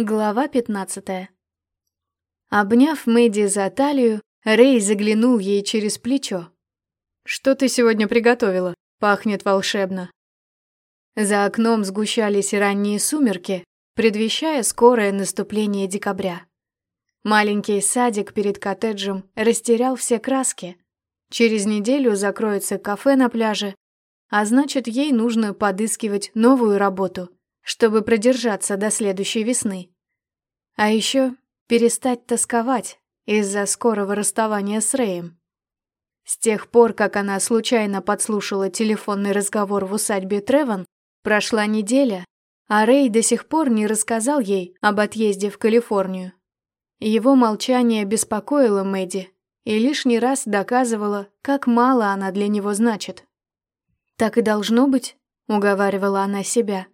Глава 15 Обняв Мэдди за талию, Рэй заглянул ей через плечо. «Что ты сегодня приготовила? Пахнет волшебно». За окном сгущались ранние сумерки, предвещая скорое наступление декабря. Маленький садик перед коттеджем растерял все краски. Через неделю закроется кафе на пляже, а значит, ей нужно подыскивать новую работу — чтобы продержаться до следующей весны. А еще перестать тосковать из-за скорого расставания с Рэем. С тех пор, как она случайно подслушала телефонный разговор в усадьбе Треван, прошла неделя, а Рэй до сих пор не рассказал ей об отъезде в Калифорнию. Его молчание беспокоило Мэдди и лишний раз доказывало, как мало она для него значит. «Так и должно быть», — уговаривала она себя.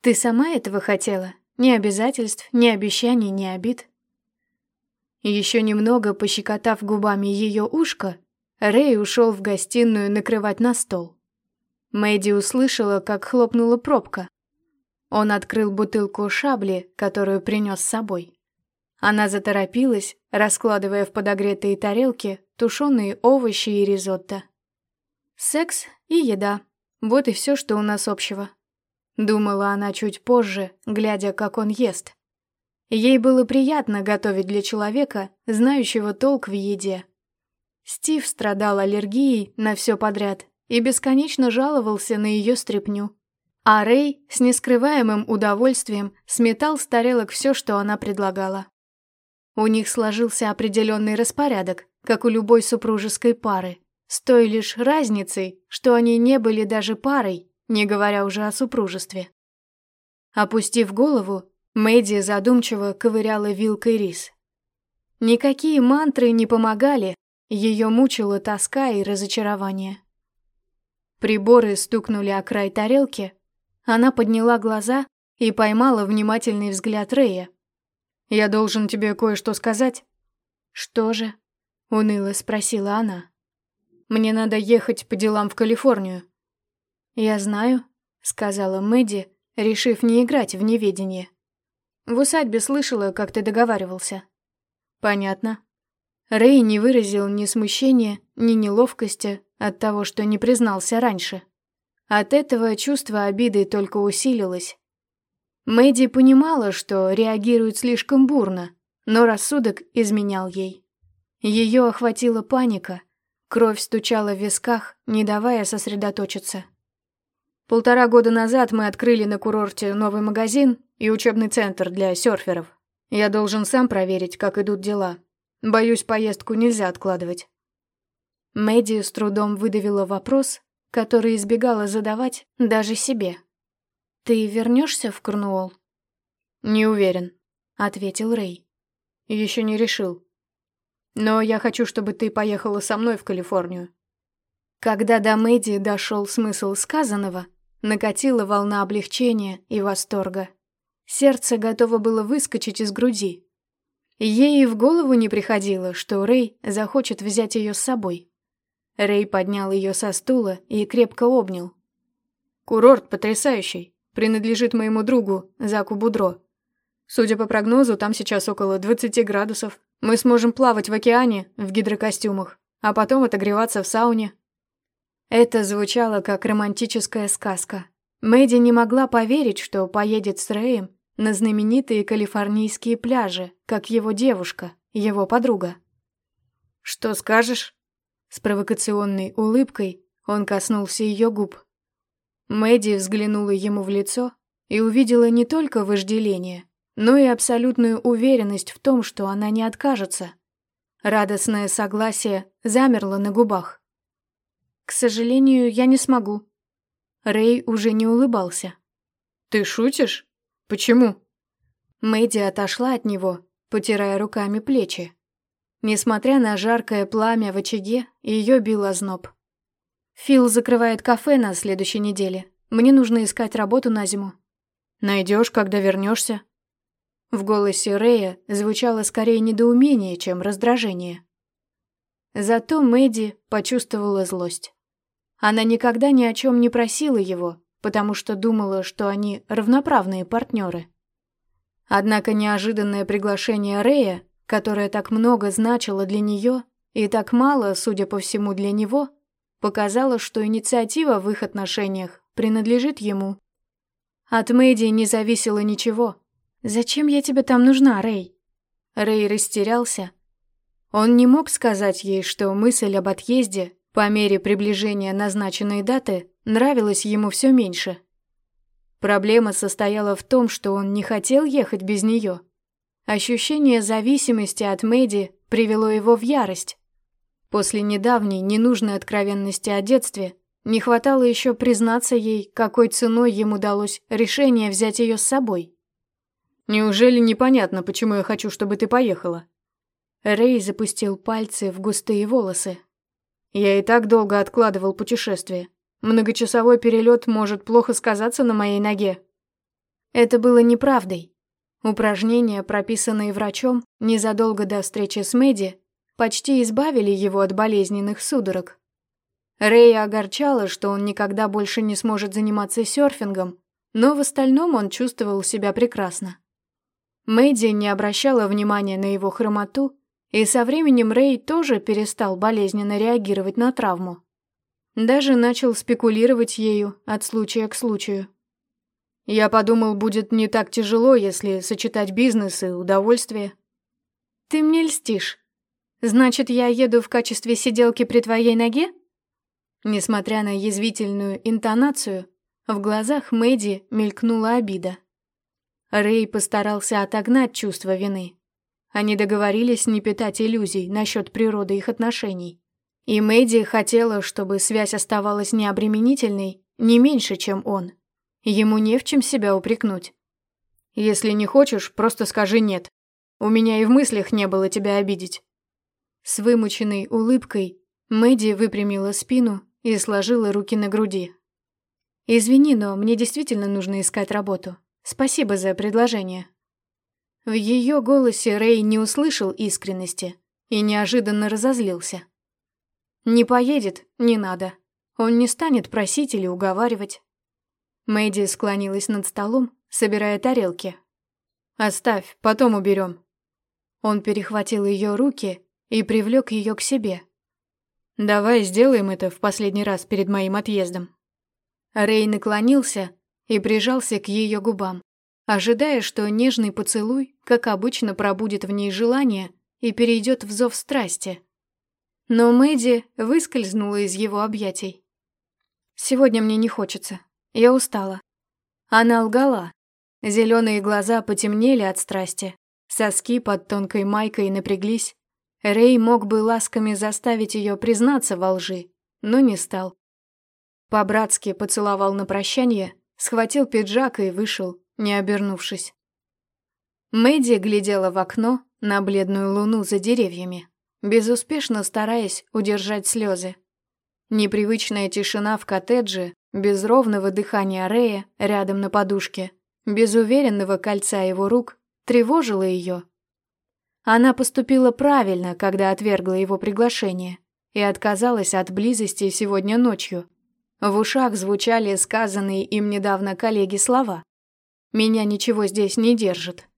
Ты сама этого хотела? Ни обязательств, ни обещаний, ни обид. Еще немного пощекотав губами ее ушко, Рэй ушел в гостиную накрывать на стол. Мэдди услышала, как хлопнула пробка. Он открыл бутылку шабли, которую принес с собой. Она заторопилась, раскладывая в подогретые тарелки тушеные овощи и ризотто. Секс и еда. Вот и все, что у нас общего. Думала она чуть позже, глядя, как он ест. Ей было приятно готовить для человека, знающего толк в еде. Стив страдал аллергией на все подряд и бесконечно жаловался на ее стряпню. А Рэй с нескрываемым удовольствием сметал с тарелок все, что она предлагала. У них сложился определенный распорядок, как у любой супружеской пары, с той лишь разницей, что они не были даже парой, не говоря уже о супружестве. Опустив голову, Мэдди задумчиво ковыряла вилкой рис. Никакие мантры не помогали, ее мучила тоска и разочарование. Приборы стукнули о край тарелки, она подняла глаза и поймала внимательный взгляд Рэя. «Я должен тебе кое-что сказать». «Что же?» — уныло спросила она. «Мне надо ехать по делам в Калифорнию. «Я знаю», — сказала Мэдди, решив не играть в неведение. «В усадьбе слышала, как ты договаривался». «Понятно». Рэй не выразил ни смущения, ни неловкости от того, что не признался раньше. От этого чувство обиды только усилилось. Мэдди понимала, что реагирует слишком бурно, но рассудок изменял ей. Ее охватила паника, кровь стучала в висках, не давая сосредоточиться. Полтора года назад мы открыли на курорте новый магазин и учебный центр для серферов. Я должен сам проверить, как идут дела. Боюсь, поездку нельзя откладывать. Мэдди с трудом выдавила вопрос, который избегала задавать даже себе. «Ты вернешься в Корнуолл?» «Не уверен», — ответил Рэй. «Еще не решил. Но я хочу, чтобы ты поехала со мной в Калифорнию». Когда до Мэдди дошел смысл сказанного, Накатила волна облегчения и восторга. Сердце готово было выскочить из груди. Ей и в голову не приходило, что Рэй захочет взять ее с собой. Рэй поднял ее со стула и крепко обнял. «Курорт потрясающий, принадлежит моему другу, Заку Будро. Судя по прогнозу, там сейчас около 20 градусов. Мы сможем плавать в океане в гидрокостюмах, а потом отогреваться в сауне. Это звучало как романтическая сказка. Мэдди не могла поверить, что поедет с Рэем на знаменитые калифорнийские пляжи, как его девушка, его подруга. «Что скажешь?» С провокационной улыбкой он коснулся ее губ. Мэдди взглянула ему в лицо и увидела не только вожделение, но и абсолютную уверенность в том, что она не откажется. Радостное согласие замерло на губах. «К сожалению, я не смогу». Рэй уже не улыбался. «Ты шутишь? Почему?» Мэдди отошла от него, потирая руками плечи. Несмотря на жаркое пламя в очаге, ее бил озноб. «Фил закрывает кафе на следующей неделе. Мне нужно искать работу на зиму». Найдешь, когда вернешься. В голосе Рэя звучало скорее недоумение, чем раздражение. Зато Мэдди почувствовала злость. Она никогда ни о чем не просила его, потому что думала, что они равноправные партнеры. Однако неожиданное приглашение Рэя, которое так много значило для нее и так мало, судя по всему, для него, показало, что инициатива в их отношениях принадлежит ему. От Мэйди не зависело ничего. «Зачем я тебе там нужна, Рэй?» Рэй растерялся. Он не мог сказать ей, что мысль об отъезде, по мере приближения назначенной даты, нравилась ему все меньше. Проблема состояла в том, что он не хотел ехать без нее. Ощущение зависимости от Мэдди привело его в ярость. После недавней ненужной откровенности о детстве не хватало еще признаться ей, какой ценой ему удалось решение взять ее с собой. «Неужели непонятно, почему я хочу, чтобы ты поехала?» Рэй запустил пальцы в густые волосы. «Я и так долго откладывал путешествие. Многочасовой перелет может плохо сказаться на моей ноге. Это было неправдой. Упражнения, прописанные врачом незадолго до встречи с Мэдди, почти избавили его от болезненных судорог. Рэя огорчало, что он никогда больше не сможет заниматься серфингом, но в остальном он чувствовал себя прекрасно. Мэдди не обращала внимания на его хромоту, и со временем Рэй тоже перестал болезненно реагировать на травму. Даже начал спекулировать ею от случая к случаю. Я подумал, будет не так тяжело, если сочетать бизнес и удовольствие. Ты мне льстишь. Значит, я еду в качестве сиделки при твоей ноге? Несмотря на язвительную интонацию, в глазах Мэдди мелькнула обида. Рэй постарался отогнать чувство вины. Они договорились не питать иллюзий насчет природы их отношений. И Мэдди хотела, чтобы связь оставалась необременительной не меньше, чем он. Ему не в чем себя упрекнуть. «Если не хочешь, просто скажи «нет». У меня и в мыслях не было тебя обидеть». С вымученной улыбкой Мэдди выпрямила спину и сложила руки на груди. «Извини, но мне действительно нужно искать работу. Спасибо за предложение». В ее голосе Рэй не услышал искренности и неожиданно разозлился. Не поедет, не надо. Он не станет просить или уговаривать. Мэдди склонилась над столом, собирая тарелки. «Оставь, потом уберем». Он перехватил ее руки и привлек ее к себе. «Давай сделаем это в последний раз перед моим отъездом». Рэй наклонился и прижался к ее губам, ожидая, что нежный поцелуй, как обычно, пробудет в ней желание и перейдет в зов страсти. Но Мэдди выскользнула из его объятий. «Сегодня мне не хочется. Я устала». Она лгала. Зеленые глаза потемнели от страсти. Соски под тонкой майкой напряглись. Рэй мог бы ласками заставить ее признаться во лжи, но не стал. По-братски поцеловал на прощание, схватил пиджак и вышел, не обернувшись. Мэдди глядела в окно на бледную луну за деревьями безуспешно стараясь удержать слезы. Непривычная тишина в коттедже, без ровного дыхания Рея рядом на подушке, без уверенного кольца его рук, тревожила ее. Она поступила правильно, когда отвергла его приглашение и отказалась от близости сегодня ночью. В ушах звучали сказанные им недавно коллеги слова. «Меня ничего здесь не держит».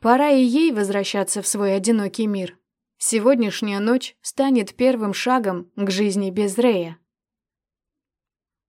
Пора и ей возвращаться в свой одинокий мир. Сегодняшняя ночь станет первым шагом к жизни без Рея.